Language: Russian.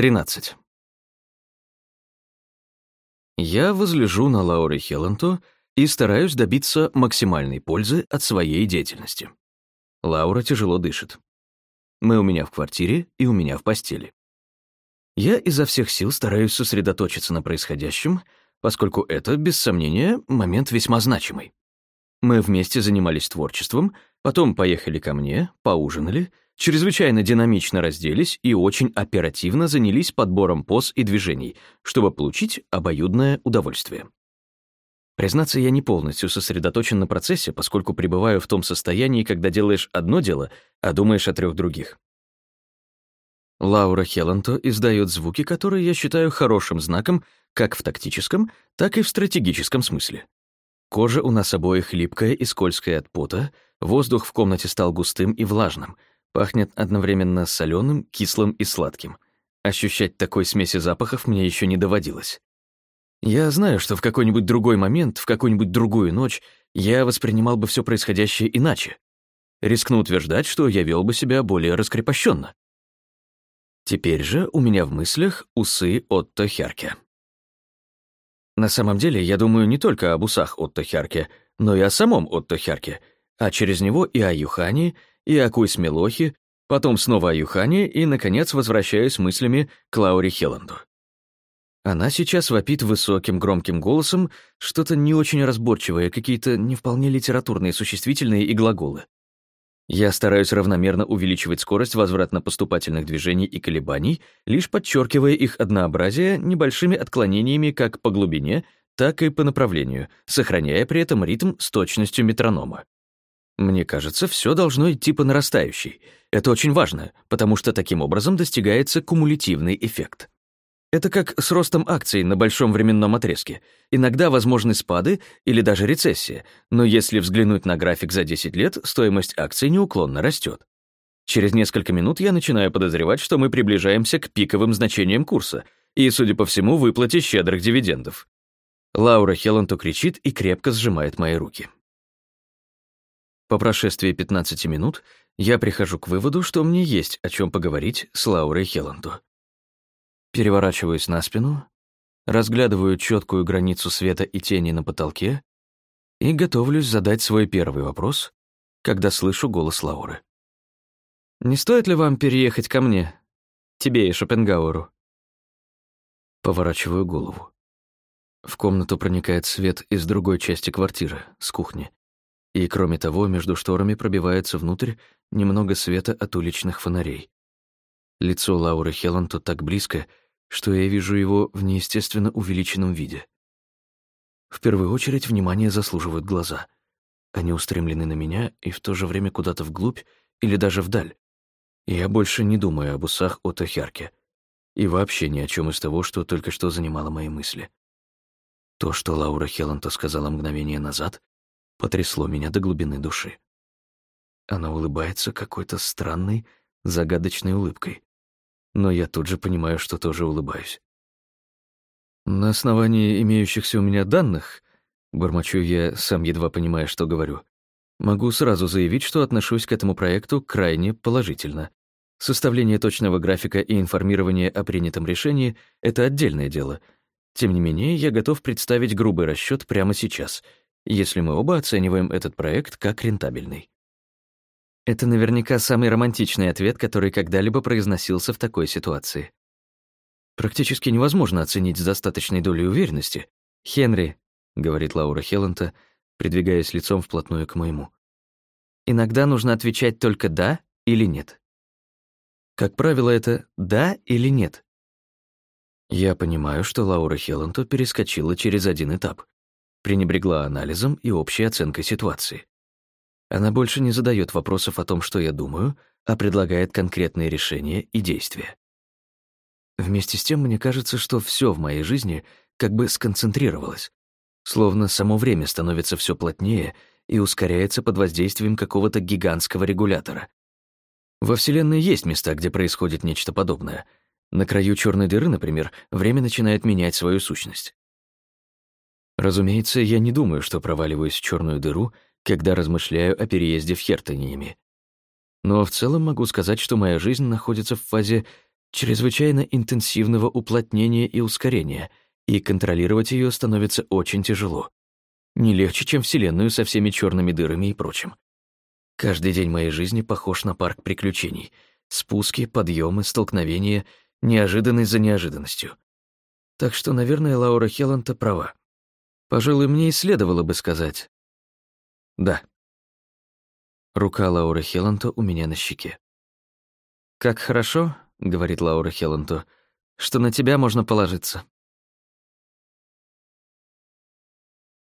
13. Я возлежу на Лауре Хелланту и стараюсь добиться максимальной пользы от своей деятельности. Лаура тяжело дышит. Мы у меня в квартире и у меня в постели. Я изо всех сил стараюсь сосредоточиться на происходящем, поскольку это, без сомнения, момент весьма значимый. Мы вместе занимались творчеством, потом поехали ко мне, поужинали, чрезвычайно динамично разделись и очень оперативно занялись подбором поз и движений, чтобы получить обоюдное удовольствие. Признаться, я не полностью сосредоточен на процессе, поскольку пребываю в том состоянии, когда делаешь одно дело, а думаешь о трех других. Лаура Хелланто издает звуки, которые я считаю хорошим знаком как в тактическом, так и в стратегическом смысле. Кожа у нас обоих липкая и скользкая от пота, воздух в комнате стал густым и влажным, пахнет одновременно соленым, кислым и сладким. Ощущать такой смеси запахов мне еще не доводилось. Я знаю, что в какой-нибудь другой момент, в какую-нибудь другую ночь я воспринимал бы все происходящее иначе. Рискну утверждать, что я вел бы себя более раскрепощенно. Теперь же у меня в мыслях усы Отто Херке. На самом деле, я думаю не только об усах Отто Херке, но и о самом Отто Херке, а через него и о Юхане, и о Куйсмелохе, потом снова о Юхане и, наконец, возвращаюсь мыслями к Лауре Хелланду. Она сейчас вопит высоким громким голосом что-то не очень разборчивое, какие-то не вполне литературные существительные и глаголы. Я стараюсь равномерно увеличивать скорость возвратно-поступательных движений и колебаний, лишь подчеркивая их однообразие небольшими отклонениями как по глубине, так и по направлению, сохраняя при этом ритм с точностью метронома. Мне кажется, все должно идти по нарастающей. Это очень важно, потому что таким образом достигается кумулятивный эффект. Это как с ростом акций на большом временном отрезке. Иногда возможны спады или даже рецессия, но если взглянуть на график за 10 лет, стоимость акций неуклонно растет. Через несколько минут я начинаю подозревать, что мы приближаемся к пиковым значениям курса и, судя по всему, выплате щедрых дивидендов. Лаура Хелланту кричит и крепко сжимает мои руки. По прошествии 15 минут я прихожу к выводу, что мне есть о чем поговорить с Лаурой Хелланту. Переворачиваюсь на спину, разглядываю четкую границу света и тени на потолке и готовлюсь задать свой первый вопрос, когда слышу голос Лауры. «Не стоит ли вам переехать ко мне? Тебе и Шопенгауэру?» Поворачиваю голову. В комнату проникает свет из другой части квартиры, с кухни. И, кроме того, между шторами пробивается внутрь немного света от уличных фонарей. Лицо Лауры Хелланту так близко, что я вижу его в неестественно увеличенном виде. В первую очередь внимание заслуживают глаза. Они устремлены на меня и в то же время куда-то вглубь или даже вдаль. Я больше не думаю об усах от Ахярке и вообще ни о чем из того, что только что занимало мои мысли. То, что Лаура Хелланта сказала мгновение назад, потрясло меня до глубины души. Она улыбается какой-то странной, загадочной улыбкой но я тут же понимаю, что тоже улыбаюсь. На основании имеющихся у меня данных, бормочу я, сам едва понимая, что говорю, могу сразу заявить, что отношусь к этому проекту крайне положительно. Составление точного графика и информирование о принятом решении — это отдельное дело. Тем не менее, я готов представить грубый расчет прямо сейчас, если мы оба оцениваем этот проект как рентабельный. Это наверняка самый романтичный ответ, который когда-либо произносился в такой ситуации. Практически невозможно оценить с достаточной долей уверенности. «Хенри», — говорит Лаура Хелланта, придвигаясь лицом вплотную к моему, «иногда нужно отвечать только «да» или «нет». Как правило, это «да» или «нет». Я понимаю, что Лаура Хелланту перескочила через один этап, пренебрегла анализом и общей оценкой ситуации. Она больше не задает вопросов о том, что я думаю, а предлагает конкретные решения и действия. Вместе с тем, мне кажется, что все в моей жизни как бы сконцентрировалось, словно само время становится все плотнее и ускоряется под воздействием какого-то гигантского регулятора. Во Вселенной есть места, где происходит нечто подобное. На краю черной дыры, например, время начинает менять свою сущность. Разумеется, я не думаю, что проваливаюсь в черную дыру — когда размышляю о переезде в Хертониями. Но в целом могу сказать, что моя жизнь находится в фазе чрезвычайно интенсивного уплотнения и ускорения, и контролировать ее становится очень тяжело. Не легче, чем Вселенную со всеми черными дырами и прочим. Каждый день моей жизни похож на парк приключений. Спуски, подъемы, столкновения, неожиданность за неожиданностью. Так что, наверное, Лаура Хелланта права. Пожалуй, мне и следовало бы сказать «да». Рука Лауры Хелланта у меня на щеке. «Как хорошо», — говорит Лаура Хелланту, — «что на тебя можно положиться».